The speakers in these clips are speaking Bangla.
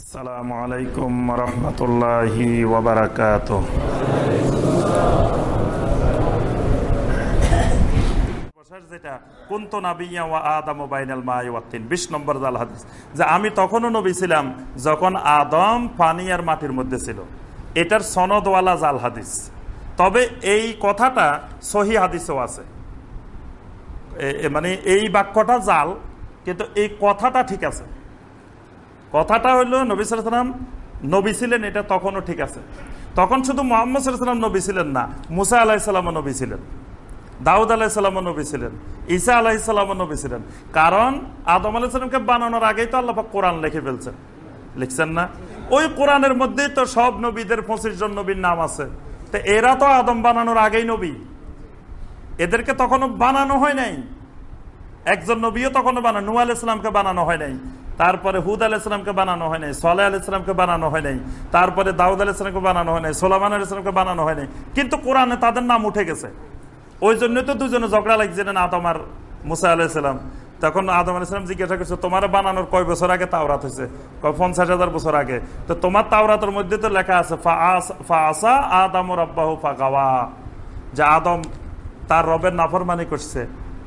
আসসালামু আলাইকুম রহমতুল্লাহি ওবরাকাত জাল হাদিস আমি তখনও নবী ছিলাম যখন আদম পানি আর মাটির মধ্যে ছিল। এটার সনদওয়ালা জাল হাদিস। তবে এই কথাটা সহি হাদিসও আছে। মানে এই বাক্যটা জাল, কিন্তু এই কথাটা ঠিক আছে। কথাটা হইল নবী সালাম নবী ছিলেন, এটা তখনও ঠিক আছে। তখন শুধু মোহাম্মদ সাল্লাম নবী ছিলেন না, মুসা আলাহিসাল্লামও নবী ছিলেন, দাউদ আলাহিসাল্লামও নবী ছিলেন, ঈসা আলাহিসাল্লামও নবী ছিলেন। কারণ আদম আলাহিসাল্লামকে বানানোর আগেই তো আল্লাহ কোরআন লিখে ফেলছেন। লিখছেন না? ওই কোরআনের মধ্যেই তো সব নবীদের পঁচিশ জন নবীর নাম আছে। তো এরা তো আদম বানানোর আগেই নবী। এদেরকে তখনও বানানো হয় নাই। একজন নবীও তখনও বানানো নু আল ইসলামকে বানানো হয় নাই। তারপরে হুদ আল ইসলামকে বানানো হয় নাই, সোলাহ আল ইসলামকে বানানো হয় নাই, তারপরে দাউদ আল ইসলামকে বানানো হয় নাই, সোলামান আল ইসলামকে বানানো হয় নাই। কিন্তু কোরআনে তাদের নাম উঠে গেছে। ওই জন্যই তো দুজনে ঝগড়া লাগছিলেন আদম আর মুসা ইসলাম তখন আদম আল ইসলাম জিজ্ঞাসা করছে, তোমার বানানোর কয় বছর আগে তাওরাত হয়েছে? কয়, পঞ্চাশ হাজার বছর আগে। তো তোমার তাওরাতের মধ্যে তো লেখা আছে ফা আসা আদম রব্বাহু ফা গাওয়া। যে আদম তার রবের নাফরমানি করছে।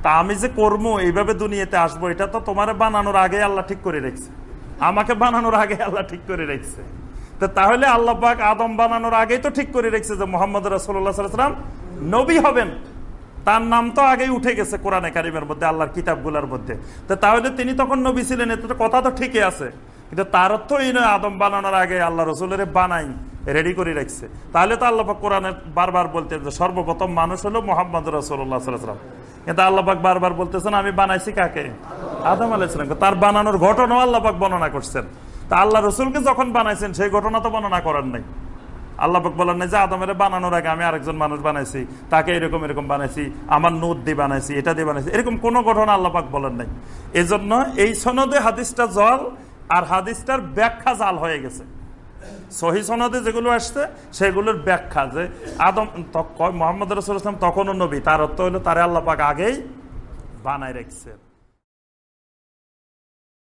তা আমি যে কর্ম এইভাবে দুনিয়াতে আসব, এটা তো তোমার বানানোর আগে আল্লাহ ঠিক করে রেখেছে। আমাকে বানানোর আগে আল্লাহ ঠিক করে রেখেছে। তো তাহলে আল্লাহ আদম বানানোর আগেই তো ঠিক করে রেখেছে যে মোহাম্মদ সাল্লাম নবী হবেন। তার নাম তো আগেই উঠে গেছে কোরআনে কারিমের মধ্যে, আল্লাহর কিতাবগুলোর মধ্যে। তো তাহলে তিনি তখন নবী ছিলেন, এতে কথা তো ঠিকই আছে। কিন্তু তার অর্থ এই নয়, আদম বানানোর আগে আল্লাহ রসুলের বানাই রেডি করে রাখছে। তাহলে তো আল্লাহ কোরআনে বারবার বলতেন যে সর্বপ্রথম মানুষ হলো মোহাম্মদ রসুল্লাহ সাল্লাম কিন্তু আল্লাপাক বারবার বলতেছেন, আমি বানাইছি কাকে? আদম আলাইসালামকে তার বানানোর ঘটনাও আল্লাপাক বর্ণনা করছেন। তা আল্লাহ রসুলকে যখন বানাইছেন, সেই ঘটনা তো বর্ণনা করার নাই। আল্লাপাক বলেন নাই যে, আদমের বানানোর আগে আমি আরেকজন মানুষ বানাইছি, তাকে এরকম এরকম বানাইছি, আমার নোট দিয়ে বানাইছি, এটা দিয়ে বানাইছি। এরকম কোনো ঘটনা আল্লাপাক বলেন নাই। এজন্য এই সনদে হাদিসটা জল, আর হাদিসটার ব্যাখ্যা জাল হয়ে গেছে। সহি সনদে যেগুলো আসছে, সেগুলোর ব্যাখ্যা যে আদম মোহাম্মদ রসুল ইসলাম তখনও নবী, তার অর্থ হলো তারে আল্লাপাক আগেই বানায় রেখেছে।